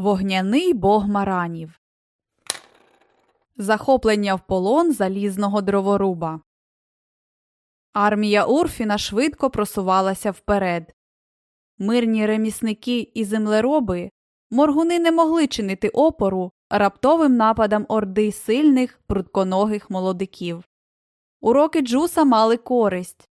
Вогняний бог маранів. Захоплення в полон залізного дроворуба. Армія Урфіна швидко просувалася вперед. Мирні ремісники і землероби моргуни не могли чинити опору раптовим нападам орди сильних прутконогих молодиків. Уроки Джуса мали користь.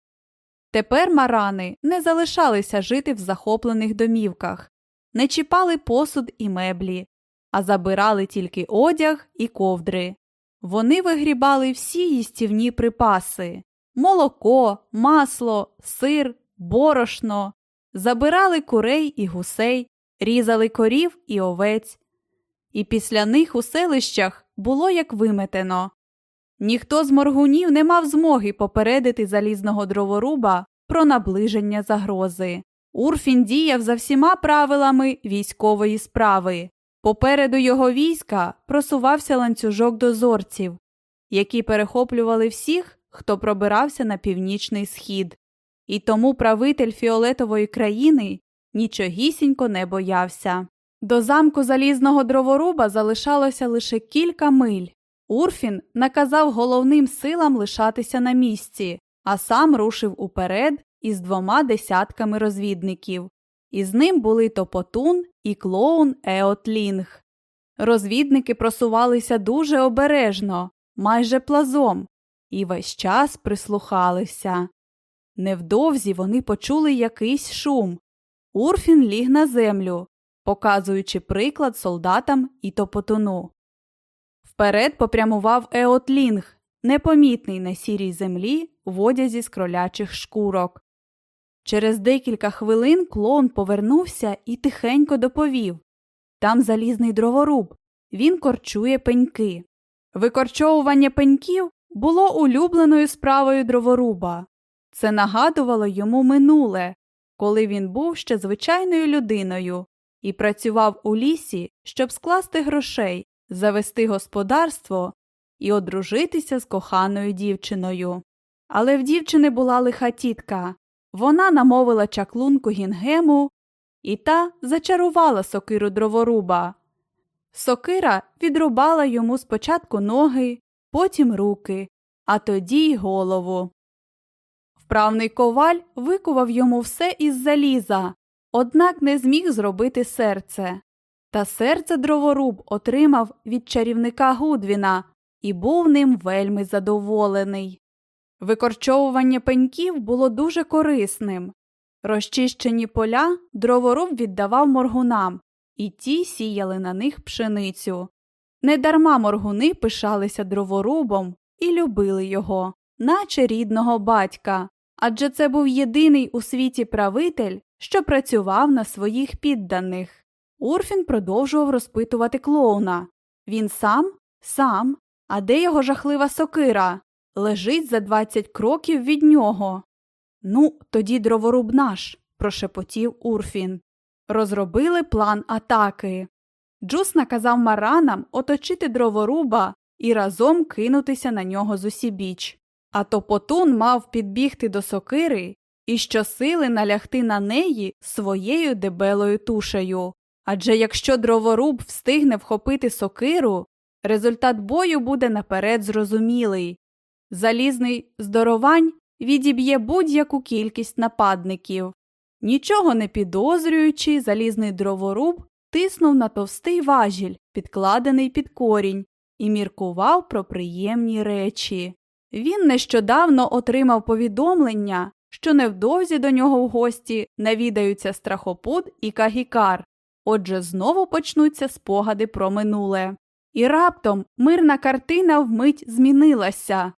Тепер марани не залишалися жити в захоплених домівках, не чіпали посуд і меблі, а забирали тільки одяг і ковдри. Вони вигрібали всі їстівні припаси молоко, масло, сир, борошно, забирали курей і гусей, різали корів і овець. І після них у селищах було як виметено. Ніхто з моргунів не мав змоги попередити залізного дроворуба про наближення загрози. Урфін діяв за всіма правилами військової справи. Попереду його війська просувався ланцюжок дозорців, які перехоплювали всіх, хто пробирався на північний схід. І тому правитель фіолетової країни нічогісінько не боявся. До замку залізного дроворуба залишалося лише кілька миль. Урфін наказав головним силам лишатися на місці, а сам рушив уперед із двома десятками розвідників. Із ним були Топотун і клоун Еотлінг. Розвідники просувалися дуже обережно, майже плазом, і весь час прислухалися. Невдовзі вони почули якийсь шум. Урфін ліг на землю, показуючи приклад солдатам і Топотуну. Вперед попрямував Еотлінг, непомітний на сірій землі в одязі з кролячих шкурок. Через декілька хвилин клоун повернувся і тихенько доповів там залізний дроворуб, він корчує пеньки. Викорчовування пеньків було улюбленою справою дроворуба. Це нагадувало йому минуле, коли він був ще звичайною людиною і працював у лісі, щоб скласти грошей, завести господарство і одружитися з коханою дівчиною. Але в дівчини була лиха тітка. Вона намовила чаклунку гінгему, і та зачарувала сокиру дроворуба. Сокира відрубала йому спочатку ноги, потім руки, а тоді й голову. Вправний коваль викував йому все із заліза, однак не зміг зробити серце. Та серце дроворуб отримав від чарівника Гудвіна і був ним вельми задоволений. Викорчовування пеньків було дуже корисним. Розчищені поля дроворуб віддавав моргунам, і ті сіяли на них пшеницю. Недарма моргуни пишалися дроворубом і любили його, наче рідного батька, адже це був єдиний у світі правитель, що працював на своїх підданих. Урфін продовжував розпитувати клоуна. Він сам? Сам. А де його жахлива сокира? Лежить за двадцять кроків від нього. Ну, тоді дроворуб наш, прошепотів Урфін. Розробили план атаки. Джус наказав маранам оточити дроворуба і разом кинутися на нього з усібіч. А топотун мав підбігти до сокири і щосили налягти на неї своєю дебелою тушею. Адже якщо дроворуб встигне вхопити сокиру, результат бою буде наперед зрозумілий. Залізний здоровань відіб'є будь-яку кількість нападників. Нічого не підозрюючи, залізний дроворуб тиснув на товстий важіль, підкладений під корінь, і міркував про приємні речі. Він нещодавно отримав повідомлення, що невдовзі до нього в гості навідаються страхопут і кагікар, отже знову почнуться спогади про минуле. І раптом мирна картина вмить змінилася.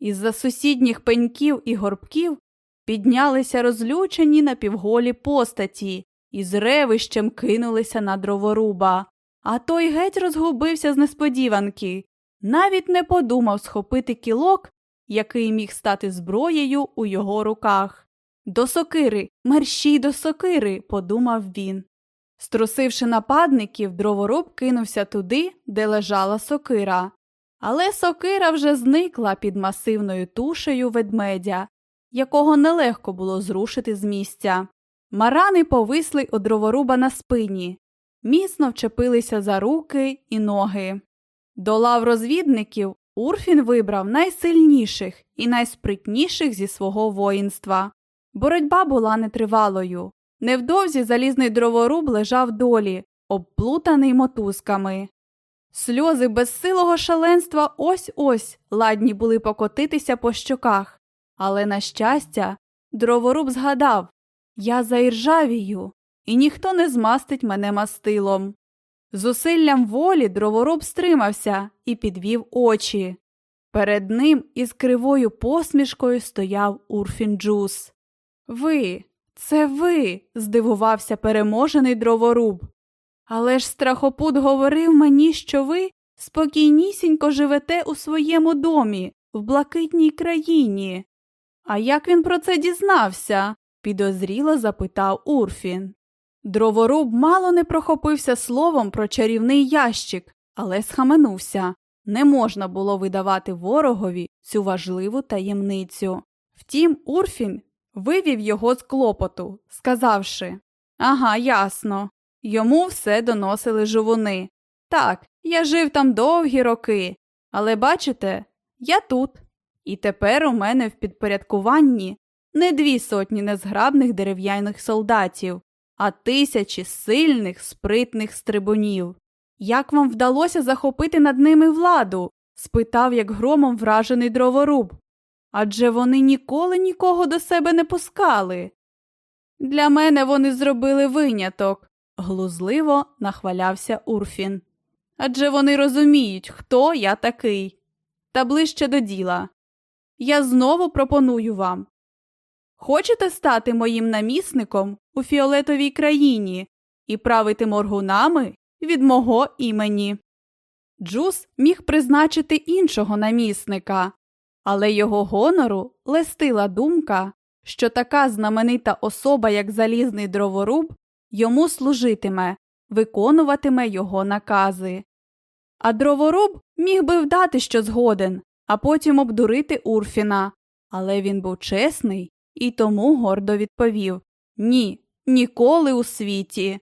Із-за сусідніх пеньків і горбків піднялися розлючені напівголі постаті і з ревищем кинулися на дроворуба. А той геть розгубився з несподіванки, навіть не подумав схопити кілок, який міг стати зброєю у його руках. До сокири, мерщій до сокири, подумав він. Струсивши нападників, дроворуб кинувся туди, де лежала сокира. Але сокира вже зникла під масивною тушею ведмедя, якого нелегко було зрушити з місця. Марани повисли у дроворуба на спині. міцно вчепилися за руки і ноги. До лав розвідників Урфін вибрав найсильніших і найспритніших зі свого воїнства. Боротьба була нетривалою. Невдовзі залізний дроворуб лежав долі, обплутаний мотузками. Сльози безсилого шаленства ось ось ладні були покотитися по щоках, але, на щастя, дроворуб згадав я заіржавію, і ніхто не змастить мене мастилом. Зусиллям волі дроворуб стримався і підвів очі. Перед ним із кривою посмішкою стояв Урфінджус. Ви, це ви, здивувався переможений дроворуб. Але ж страхопут говорив мені, що ви спокійнісінько живете у своєму домі, в блакитній країні. А як він про це дізнався? підозріло запитав Урфін. Дроворуб мало не прохопився словом про чарівний ящик, але схаменувся. Не можна було видавати ворогові цю важливу таємницю. Втім, Урфін вивів його з клопоту, сказавши Ага, ясно. Йому все доносили жовуни. Так, я жив там довгі роки, але бачите, я тут. І тепер у мене в підпорядкуванні не дві сотні незграбних дерев'яних солдатів, а тисячі сильних, спритних стрибунів. Як вам вдалося захопити над ними владу? спитав, як громом вражений дроворуб. Адже вони ніколи нікого до себе не пускали. Для мене вони зробили виняток, глузливо нахвалявся Урфін. Адже вони розуміють, хто я такий. Та ближче до діла. Я знову пропоную вам. Хочете стати моїм намісником у фіолетовій країні і правити моргунами від мого імені? Джус міг призначити іншого намісника, але його гонору лестила думка, що така знаменита особа, як залізний дроворуб, йому служитиме, виконуватиме його накази. А дроворуб міг би вдати, що згоден, а потім обдурити Урфіна, але він був чесний і тому гордо відповів Ні, ніколи у світі.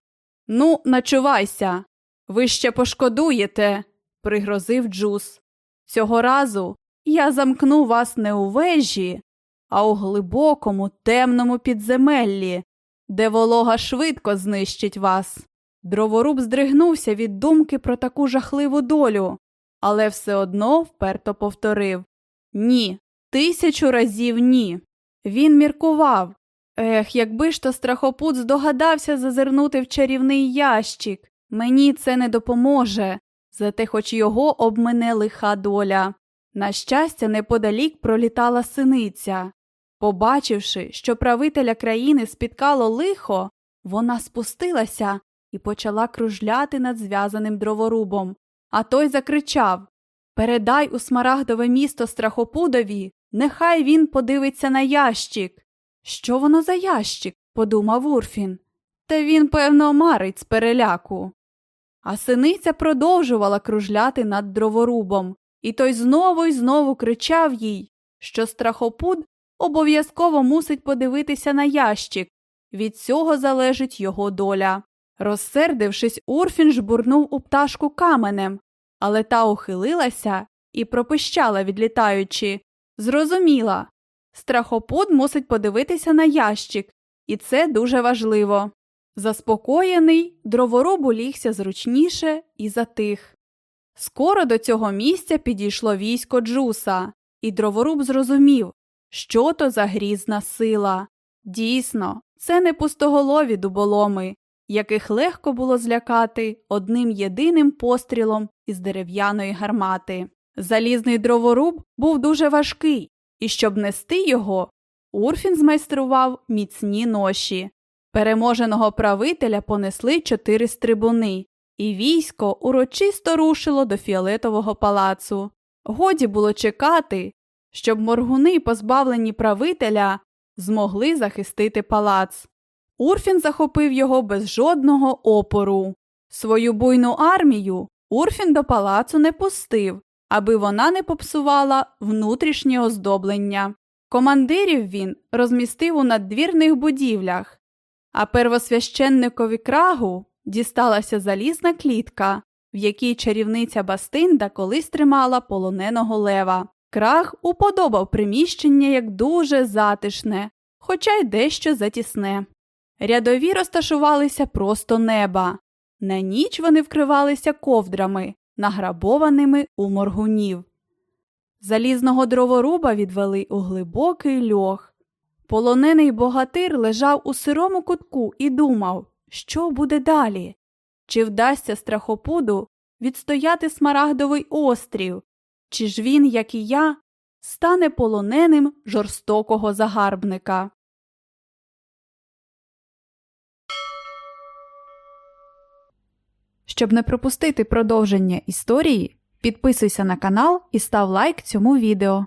Ну, начувайся. Ви ще пошкодуєте, пригрозив Джус. Цього разу я замкну вас не у вежі, а у глибокому, темному підземеллі, де волога швидко знищить вас. Дроворуб здригнувся від думки про таку жахливу долю, але все одно вперто повторив Ні, тисячу разів ні. Він міркував. Ех, якби ж то страхопут здогадався зазирнути в чарівний ящик. Мені це не допоможе, зате хоч його обмине лиха доля. На щастя, неподалік пролітала синиця. Побачивши, що правителя країни спіткало лихо, вона спустилася і почала кружляти над зв'язаним дроворубом. А той закричав Передай у смарагдове місто страхопудові, нехай він подивиться на ящик. Що воно за ящик? подумав Урфін. Та він, певно, марить з переляку. А синиця продовжувала кружляти над дроворубом, і той знову й знову кричав їй, що страхопуд обов'язково мусить подивитися на ящик, від цього залежить його доля. Розсердившись, Урфін жбурнув у пташку каменем, але та ухилилася і пропищала, відлітаючи. Зрозуміла. Страхопуд мусить подивитися на ящик, і це дуже важливо. Заспокоєний, дроворуб улігся зручніше і затих. Скоро до цього місця підійшло військо Джуса, і дроворуб зрозумів, що то за грізна сила. Дійсно, це не пустоголові дуболоми, яких легко було злякати одним єдиним пострілом із дерев'яної гармати. Залізний дроворуб був дуже важкий, і щоб нести його, Урфін змайстрував міцні ноші. Переможеного правителя понесли чотири стрибуни, і військо урочисто рушило до фіолетового палацу. Годі було чекати, щоб моргуни, позбавлені правителя, змогли захистити палац. Урфін захопив його без жодного опору. Свою буйну армію Урфін до палацу не пустив, аби вона не попсувала внутрішнє оздоблення. Командирів він розмістив у надвірних будівлях, а первосвященникові крагу дісталася залізна клітка, в якій чарівниця Бастинда колись тримала полоненого лева. Крах уподобав приміщення як дуже затишне, хоча й дещо затісне. Рядові розташувалися просто неба. На ніч вони вкривалися ковдрами, награбованими у моргунів. Залізного дроворуба відвели у глибокий льох. Полонений богатир лежав у сирому кутку і думав, що буде далі, чи вдасться страхопуду відстояти смарагдовий острів, чи ж він, як і я, стане полоненим жорстокого загарбника. Щоб не пропустити продовження історії, підписуйся на канал і став лайк цьому відео.